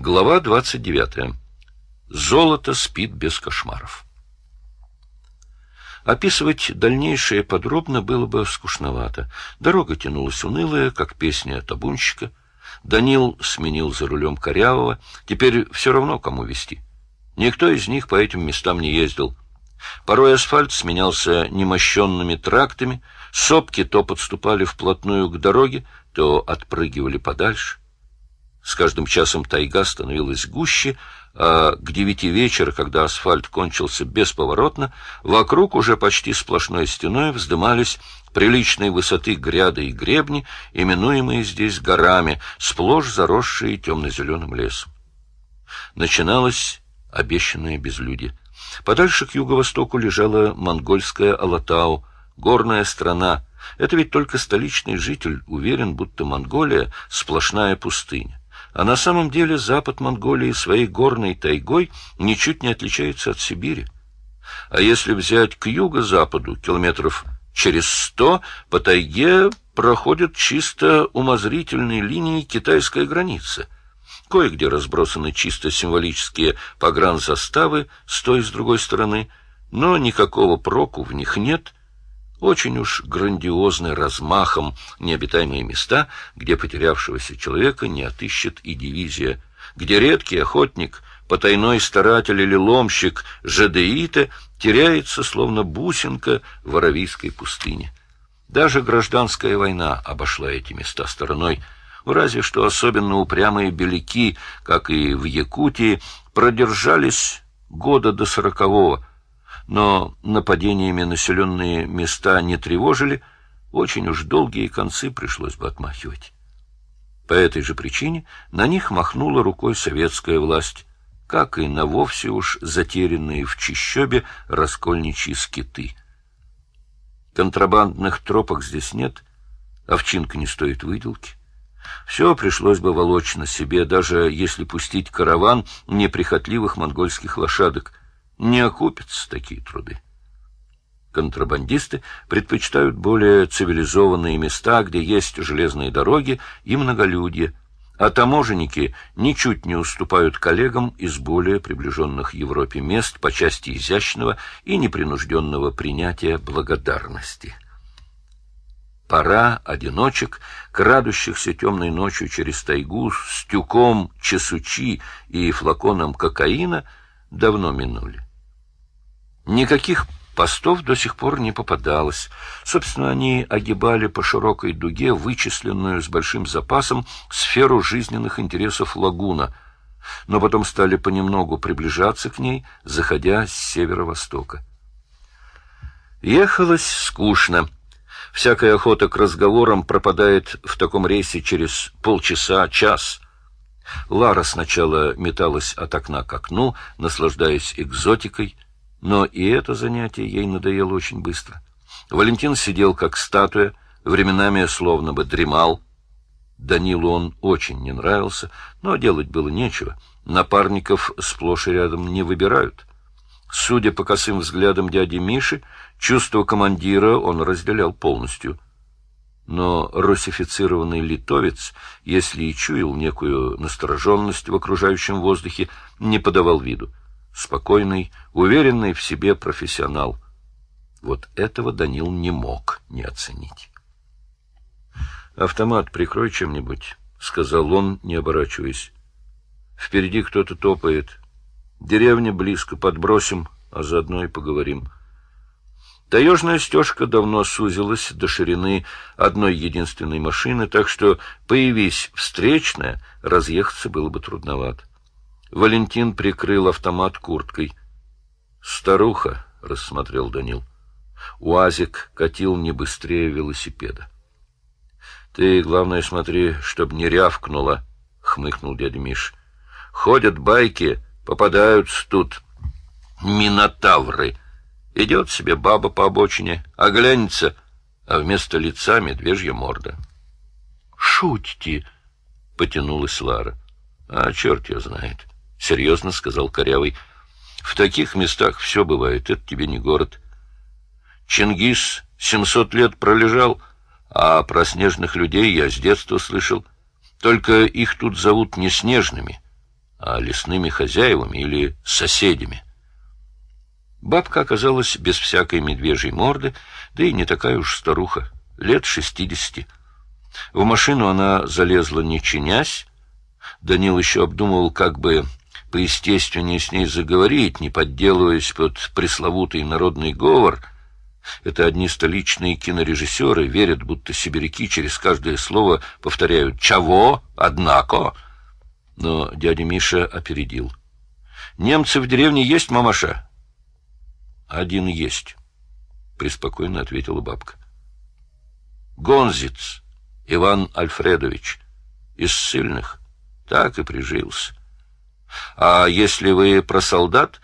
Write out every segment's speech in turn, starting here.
Глава 29. Золото спит без кошмаров. Описывать дальнейшее подробно было бы скучновато. Дорога тянулась унылая, как песня табунщика. Данил сменил за рулем корявого. Теперь все равно, кому вести. Никто из них по этим местам не ездил. Порой асфальт сменялся немощенными трактами, сопки то подступали вплотную к дороге, то отпрыгивали подальше. С каждым часом тайга становилась гуще, а к девяти вечера, когда асфальт кончился бесповоротно, вокруг уже почти сплошной стеной вздымались приличной высоты гряды и гребни, именуемые здесь горами, сплошь заросшие темно-зеленым лесом. Начиналось обещанное безлюдье. Подальше к юго-востоку лежала монгольская Алатау, горная страна. Это ведь только столичный житель уверен, будто Монголия — сплошная пустыня. А на самом деле запад Монголии своей горной тайгой ничуть не отличается от Сибири. А если взять к юго-западу километров через сто, по тайге проходят чисто умозрительные линии китайской границы. Кое-где разбросаны чисто символические погранзаставы с той и с другой стороны, но никакого проку в них нет — очень уж грандиозны размахом необитаемые места, где потерявшегося человека не отыщет и дивизия, где редкий охотник, потайной старатель или ломщик жадеита теряется, словно бусинка в Аравийской пустыне. Даже гражданская война обошла эти места стороной, разве что особенно упрямые беляки, как и в Якутии, продержались года до сорокового, но нападениями населенные места не тревожили, очень уж долгие концы пришлось бы отмахивать. По этой же причине на них махнула рукой советская власть, как и на вовсе уж затерянные в чищобе раскольничьи скиты. Контрабандных тропок здесь нет, овчинка не стоит выделки. Все пришлось бы волочь на себе, даже если пустить караван неприхотливых монгольских лошадок, не окупятся такие труды. Контрабандисты предпочитают более цивилизованные места, где есть железные дороги и многолюдье, а таможенники ничуть не уступают коллегам из более приближенных Европе мест по части изящного и непринужденного принятия благодарности. Пора одиночек, крадущихся темной ночью через тайгу с тюком чесучи и флаконом кокаина, давно минули. Никаких постов до сих пор не попадалось. Собственно, они огибали по широкой дуге вычисленную с большим запасом сферу жизненных интересов лагуна, но потом стали понемногу приближаться к ней, заходя с северо-востока. Ехалось скучно. Всякая охота к разговорам пропадает в таком рейсе через полчаса, час. Лара сначала металась от окна к окну, наслаждаясь экзотикой — но и это занятие ей надоело очень быстро. Валентин сидел как статуя, временами словно бы дремал. Данилу он очень не нравился, но делать было нечего. Напарников сплошь и рядом не выбирают. Судя по косым взглядам дяди Миши, чувство командира он разделял полностью. Но русифицированный литовец, если и чуял некую настороженность в окружающем воздухе, не подавал виду спокойный, уверенный в себе профессионал. Вот этого Данил не мог не оценить. «Автомат прикрой чем-нибудь», — сказал он, не оборачиваясь. «Впереди кто-то топает. Деревня близко, подбросим, а заодно и поговорим». Таежная стежка давно сузилась до ширины одной единственной машины, так что, появись встречная, разъехаться было бы трудновато. Валентин прикрыл автомат курткой. «Старуха», — рассмотрел Данил. Уазик катил не быстрее велосипеда. «Ты, главное, смотри, чтоб не рявкнуло», — хмыкнул дядя Миш. «Ходят байки, попадаются тут минотавры. Идет себе баба по обочине, оглянется, а вместо лица медвежья морда». «Шутите», — потянулась Лара. «А черт ее знает». — серьезно сказал Корявый. — В таких местах все бывает, это тебе не город. Чингис семьсот лет пролежал, а про снежных людей я с детства слышал. Только их тут зовут не снежными, а лесными хозяевами или соседями. Бабка оказалась без всякой медвежьей морды, да и не такая уж старуха, лет шестидесяти. В машину она залезла не чинясь. Данил еще обдумывал, как бы поестественнее с ней заговорить, не подделываясь под пресловутый народный говор. Это одни столичные кинорежиссеры верят, будто сибиряки через каждое слово повторяют «Чего? Однако?» Но дядя Миша опередил. «Немцы в деревне есть, мамаша?» «Один есть», — преспокойно ответила бабка. «Гонзиц Иван Альфредович, из сильных, так и прижился. А если вы про солдат,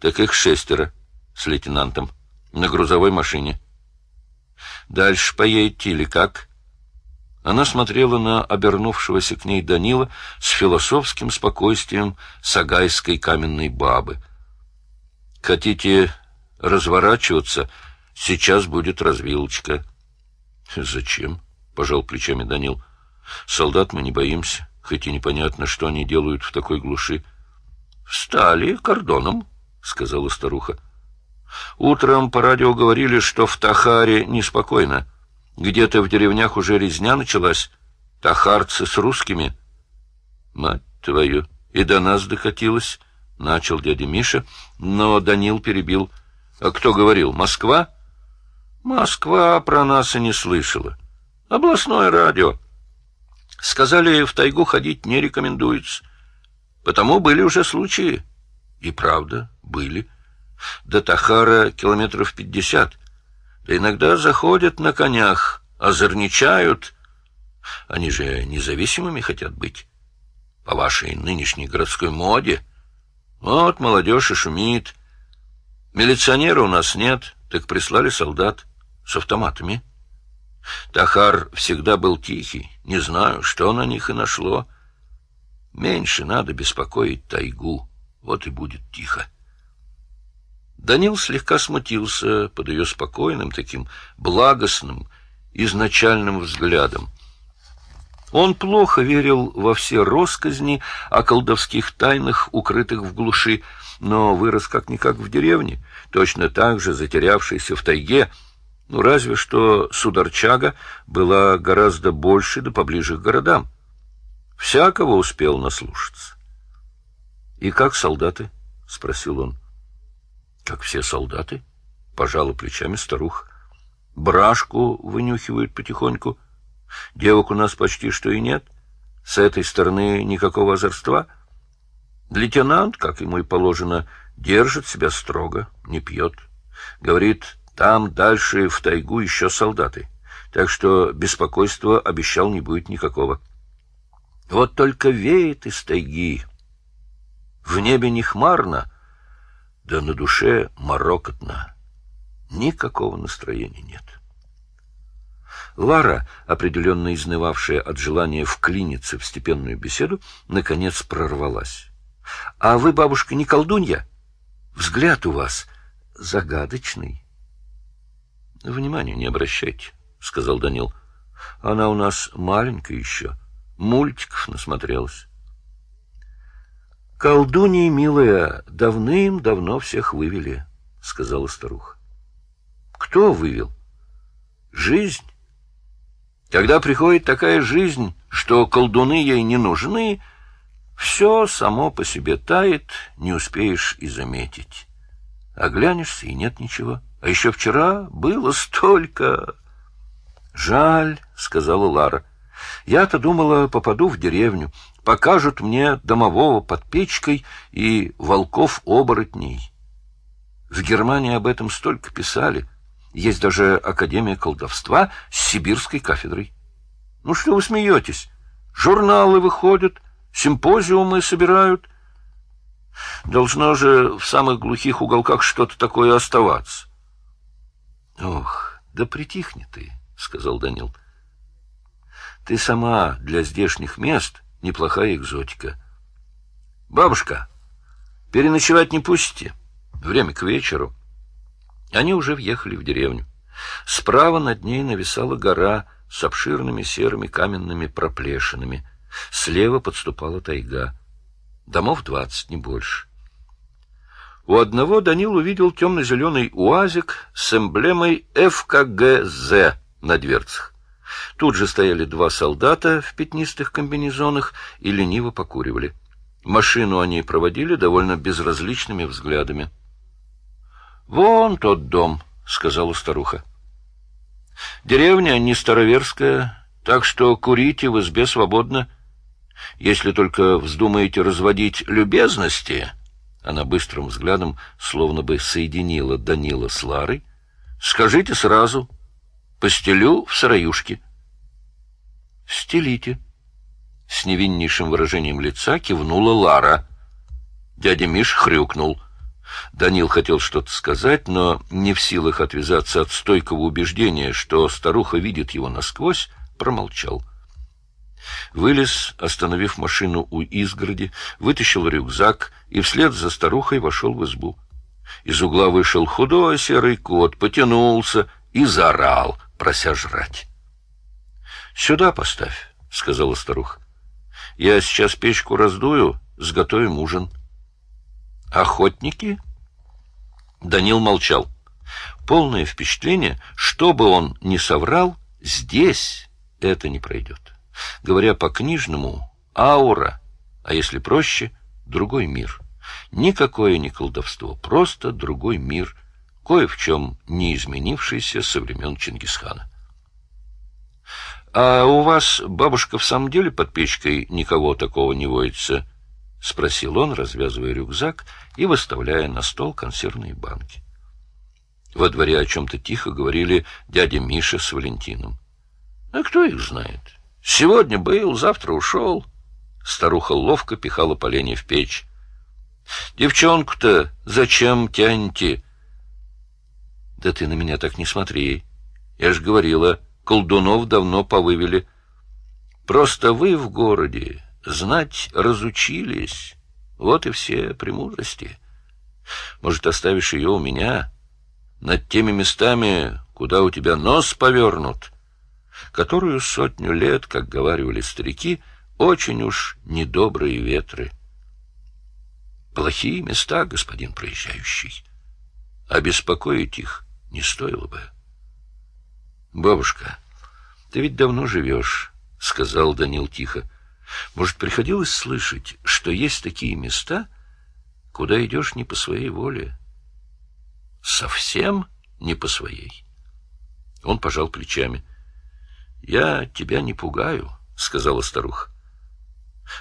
так их шестеро с лейтенантом на грузовой машине. Дальше поедете или как?» Она смотрела на обернувшегося к ней Данила с философским спокойствием сагайской каменной бабы. «Хотите разворачиваться? Сейчас будет развилочка». «Зачем?» — пожал плечами Данил. «Солдат мы не боимся, хоть и непонятно, что они делают в такой глуши». «Встали кордоном», — сказала старуха. «Утром по радио говорили, что в Тахаре неспокойно». Где-то в деревнях уже резня началась. Тахарцы с русскими. Мать твою, и до нас докатилась, — начал дядя Миша, но Данил перебил. А кто говорил, Москва? Москва про нас и не слышала. Областное радио. Сказали, в тайгу ходить не рекомендуется. Потому были уже случаи. И правда, были. До Тахара километров пятьдесят — да иногда заходят на конях, озорничают. Они же независимыми хотят быть. По вашей нынешней городской моде. Вот молодежь и шумит. Милиционера у нас нет, так прислали солдат с автоматами. Тахар всегда был тихий. Не знаю, что на них и нашло. Меньше надо беспокоить тайгу. Вот и будет тихо. Данил слегка смутился под ее спокойным, таким благостным, изначальным взглядом. Он плохо верил во все росказни о колдовских тайнах, укрытых в глуши, но вырос как-никак в деревне, точно так же затерявшийся в тайге, ну, разве что Сударчага была гораздо больше да поближе к городам. Всякого успел наслушаться. — И как солдаты? — спросил он. — как все солдаты, пожала плечами старуха. Брашку вынюхивают потихоньку. Девок у нас почти что и нет. С этой стороны никакого озорства. Лейтенант, как ему и положено, держит себя строго, не пьет. Говорит, там дальше в тайгу еще солдаты, так что беспокойства обещал не будет никакого. Вот только веет из тайги. В небе не хмарно, да на душе морокотно. Никакого настроения нет. Лара, определенно изнывавшая от желания вклиниться в степенную беседу, наконец прорвалась. — А вы, бабушка, не колдунья? Взгляд у вас загадочный. — Внимания не обращайте, — сказал Данил. — Она у нас маленькая еще, мультиков насмотрелась. — Колдуньи, милая, давным-давно всех вывели, — сказала старуха. — Кто вывел? — Жизнь. Когда приходит такая жизнь, что колдуны ей не нужны, все само по себе тает, не успеешь и заметить. Оглянешься, и нет ничего. А еще вчера было столько... — Жаль, — сказала Лара. — Я-то думала, попаду в деревню, покажут мне домового под печкой и волков-оборотней. В Германии об этом столько писали. Есть даже Академия колдовства с сибирской кафедрой. Ну что вы смеетесь? Журналы выходят, симпозиумы собирают. Должно же в самых глухих уголках что-то такое оставаться. — Ох, да притихни ты, — сказал Данил. — Ты сама для здешних мест неплохая экзотика. «Бабушка, переночевать не пустите. Время к вечеру». Они уже въехали в деревню. Справа над ней нависала гора с обширными серыми каменными проплешинами. Слева подступала тайга. Домов двадцать, не больше. У одного Данил увидел темно-зеленый уазик с эмблемой ФКГЗ на дверцах. Тут же стояли два солдата в пятнистых комбинезонах и лениво покуривали. Машину они проводили довольно безразличными взглядами. — Вон тот дом, — сказала старуха. — Деревня не староверская, так что курите в избе свободно. Если только вздумаете разводить любезности... Она быстрым взглядом словно бы соединила Данила с Ларой. «Скажите сразу. Постелю в сыроюшке». «Стелите». С невиннейшим выражением лица кивнула Лара. Дядя Миш хрюкнул. Данил хотел что-то сказать, но не в силах отвязаться от стойкого убеждения, что старуха видит его насквозь, промолчал. Вылез, остановив машину у изгороди, вытащил рюкзак и вслед за старухой вошел в избу. Из угла вышел худой серый кот, потянулся и заорал, прося жрать. — Сюда поставь, — сказала старуха. — Я сейчас печку раздую, сготовим ужин. — Охотники? Данил молчал. Полное впечатление, что бы он ни соврал, здесь это не пройдет. Говоря по-книжному, аура, а если проще, другой мир. Никакое не колдовство, просто другой мир, кое в чем не изменившийся со времен Чингисхана. — А у вас, бабушка, в самом деле под печкой никого такого не воится? — спросил он, развязывая рюкзак и выставляя на стол консервные банки. Во дворе о чем-то тихо говорили дядя Миша с Валентином. — А кто их знает? Сегодня был, завтра ушел. Старуха ловко пихала поленья в печь. Девчонку-то зачем тянете? Да ты на меня так не смотри. Я ж говорила, колдунов давно повывели. Просто вы в городе знать разучились. Вот и все премудрости. Может, оставишь ее у меня? Над теми местами, куда у тебя нос повернут — которую сотню лет, как говаривали старики, очень уж недобрые ветры. Плохие места, господин проезжающий. А беспокоить их не стоило бы. Бабушка, ты ведь давно живешь, — сказал Данил тихо. Может, приходилось слышать, что есть такие места, куда идешь не по своей воле? Совсем не по своей. Он пожал плечами. —— Я тебя не пугаю, — сказала старуха.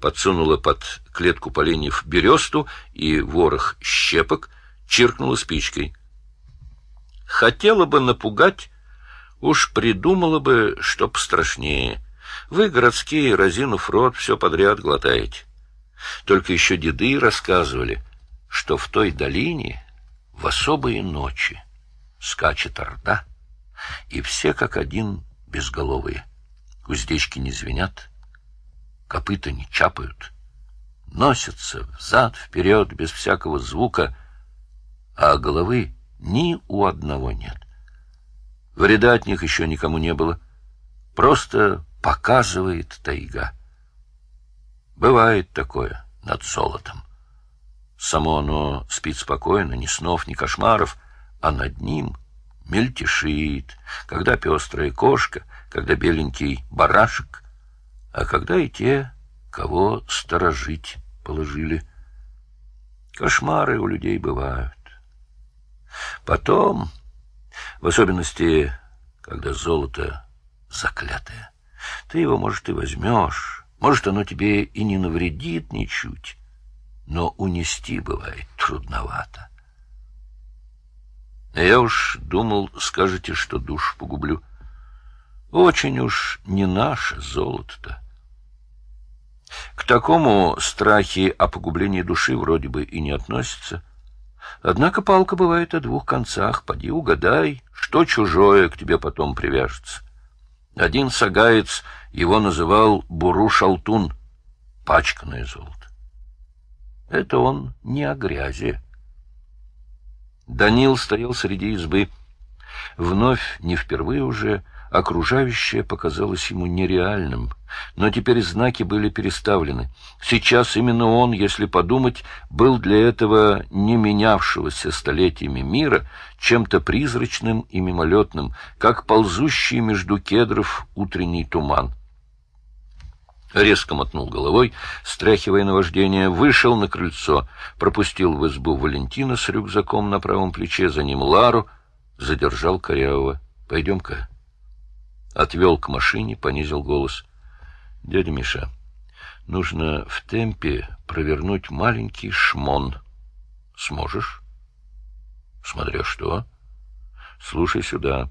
Подсунула под клетку поленьев бересту и ворох щепок, чиркнула спичкой. Хотела бы напугать, уж придумала бы, что пострашнее. Вы, городские, разинув рот, все подряд глотаете. Только еще деды рассказывали, что в той долине в особые ночи скачет орда, и все как один безголовые. Уздечки не звенят, копыта не чапают, носятся взад-вперед без всякого звука, а головы ни у одного нет. Вреда от них еще никому не было, просто показывает тайга. Бывает такое над золотом. Само оно спит спокойно, ни снов, ни кошмаров, а над ним — мельтешит, когда пестрая кошка, когда беленький барашек, а когда и те, кого сторожить положили. Кошмары у людей бывают. Потом, в особенности, когда золото заклятое, ты его, может, и возьмешь, может, оно тебе и не навредит ничуть, но унести бывает трудновато. А я уж думал, скажете, что душ погублю. Очень уж не наше золото-то. К такому страхи о погублении души вроде бы и не относятся. Однако палка бывает о двух концах. Поди угадай, что чужое к тебе потом привяжется. Один сагаец его называл Буру-Шалтун, пачканное золото. Это он не о грязи, Данил стоял среди избы. Вновь, не впервые уже, Окружающее показалось ему нереальным, но теперь знаки были переставлены. Сейчас именно он, если подумать, был для этого не менявшегося столетиями мира чем-то призрачным и мимолетным, как ползущий между кедров утренний туман. Резко мотнул головой, стряхивая наваждение, вышел на крыльцо, пропустил в избу Валентина с рюкзаком на правом плече, за ним Лару, задержал Корявого. — Пойдем-ка. Отвел к машине, понизил голос. — Дядя Миша, нужно в темпе провернуть маленький шмон. — Сможешь? — Смотря что. — Слушай сюда.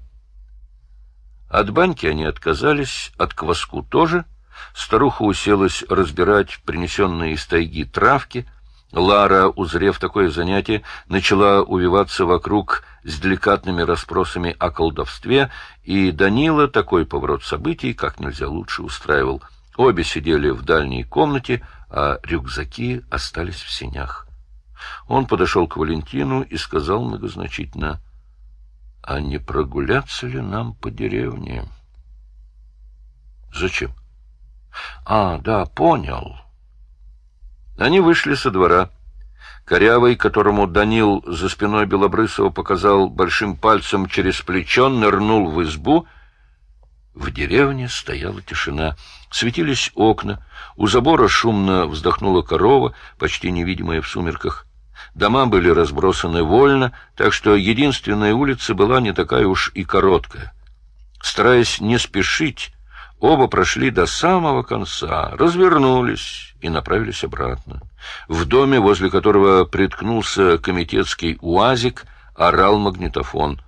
От баньки они отказались, от кваску тоже — Старуха уселась разбирать принесенные из тайги травки. Лара, узрев такое занятие, начала увиваться вокруг с деликатными расспросами о колдовстве, и Данила такой поворот событий как нельзя лучше устраивал. Обе сидели в дальней комнате, а рюкзаки остались в сенях. Он подошел к Валентину и сказал многозначительно, «А не прогуляться ли нам по деревне?» «Зачем?» А, да, понял. Они вышли со двора. Корявый, которому Данил за спиной Белобрысова показал большим пальцем через плечо, нырнул в избу. В деревне стояла тишина. Светились окна. У забора шумно вздохнула корова, почти невидимая в сумерках. Дома были разбросаны вольно, так что единственная улица была не такая уж и короткая. Стараясь не спешить, Оба прошли до самого конца, развернулись и направились обратно. В доме, возле которого приткнулся комитетский уазик, орал магнитофон.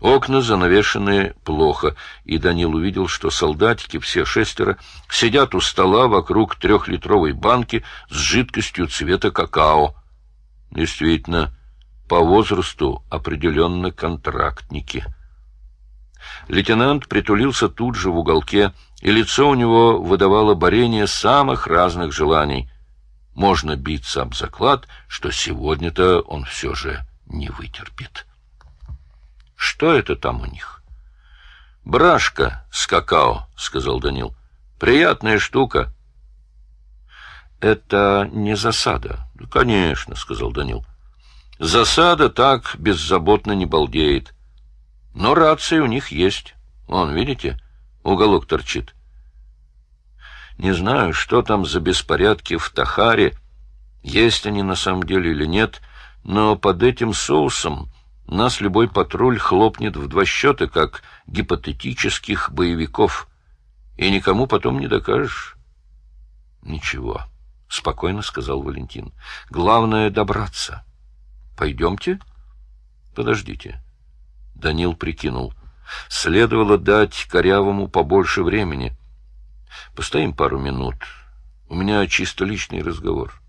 Окна занавешены плохо, и Данил увидел, что солдатики, все шестеро, сидят у стола вокруг трехлитровой банки с жидкостью цвета какао. Действительно, по возрасту определенно контрактники. Лейтенант притулился тут же в уголке, и лицо у него выдавало борение самых разных желаний. Можно биться об заклад, что сегодня-то он все же не вытерпит. Что это там у них? — Брашка с какао, — сказал Данил. — Приятная штука. — Это не засада. — Конечно, — сказал Данил. — Засада так беззаботно не балдеет. — но рации у них есть. Вон, видите, уголок торчит. Не знаю, что там за беспорядки в Тахаре, есть они на самом деле или нет, но под этим соусом нас любой патруль хлопнет в два счета, как гипотетических боевиков, и никому потом не докажешь. — Ничего, — спокойно сказал Валентин. — Главное — добраться. — Пойдемте? — Подождите. — Данил прикинул. Следовало дать Корявому побольше времени. Постоим пару минут. У меня чисто личный разговор.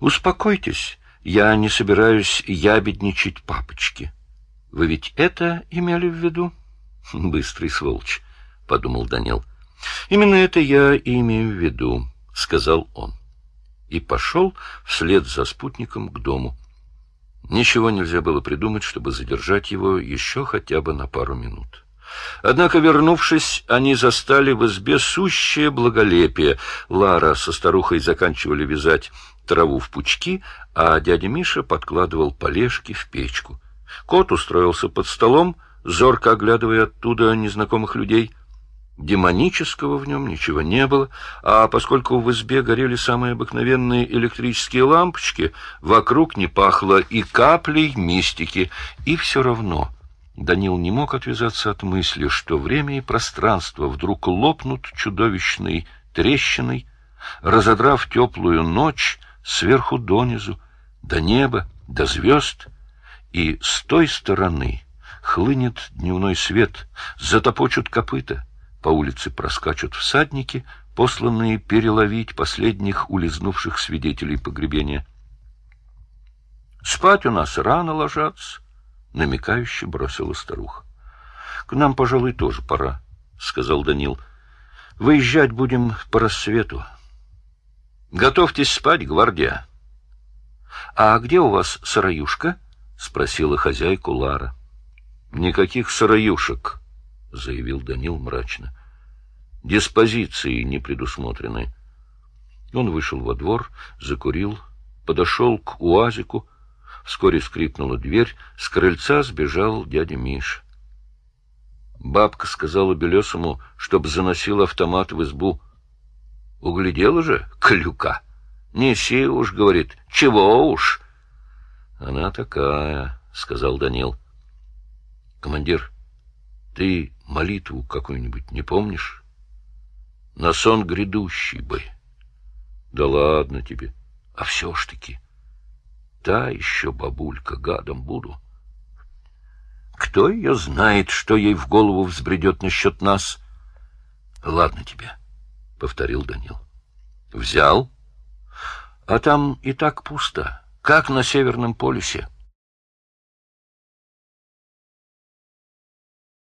Успокойтесь, я не собираюсь ябедничать папочки. Вы ведь это имели в виду? Быстрый сволочь, — подумал Данил. Именно это я и имею в виду, — сказал он. И пошел вслед за спутником к дому. Ничего нельзя было придумать, чтобы задержать его еще хотя бы на пару минут. Однако, вернувшись, они застали в избе сущее благолепие. Лара со старухой заканчивали вязать траву в пучки, а дядя Миша подкладывал полежки в печку. Кот устроился под столом, зорко оглядывая оттуда незнакомых людей. Демонического в нем ничего не было, а поскольку в избе горели самые обыкновенные электрические лампочки, вокруг не пахло и каплей мистики, и все равно Данил не мог отвязаться от мысли, что время и пространство вдруг лопнут чудовищной трещиной, разодрав теплую ночь сверху донизу, до неба, до звезд, и с той стороны хлынет дневной свет, затопочут копыта, по улице проскачут всадники, посланные переловить последних улизнувших свидетелей погребения. — Спать у нас рано ложатся, — намекающе бросила старуха. — К нам, пожалуй, тоже пора, — сказал Данил. — Выезжать будем по рассвету. — Готовьтесь спать, гвардия. — А где у вас сыроюшка? — спросила хозяйку Лара. — Никаких сыроюшек, — заявил Данил мрачно. «Диспозиции не предусмотрены». Он вышел во двор, закурил, подошел к УАЗику. Вскоре скрипнула дверь, с крыльца сбежал дядя Миш. Бабка сказала Белесому, чтоб заносил автомат в избу. Углядела же клюка. Неси уж, говорит, чего уж. Она такая, сказал Данил. Командир, ты молитву какую-нибудь не помнишь? На сон грядущий бы. Да ладно тебе. А все ж таки. Та еще бабулька, гадом буду. Кто ее знает, что ей в голову взбредет насчет нас? Ладно тебе, — повторил Данил. Взял? А там и так пусто, как на Северном полюсе.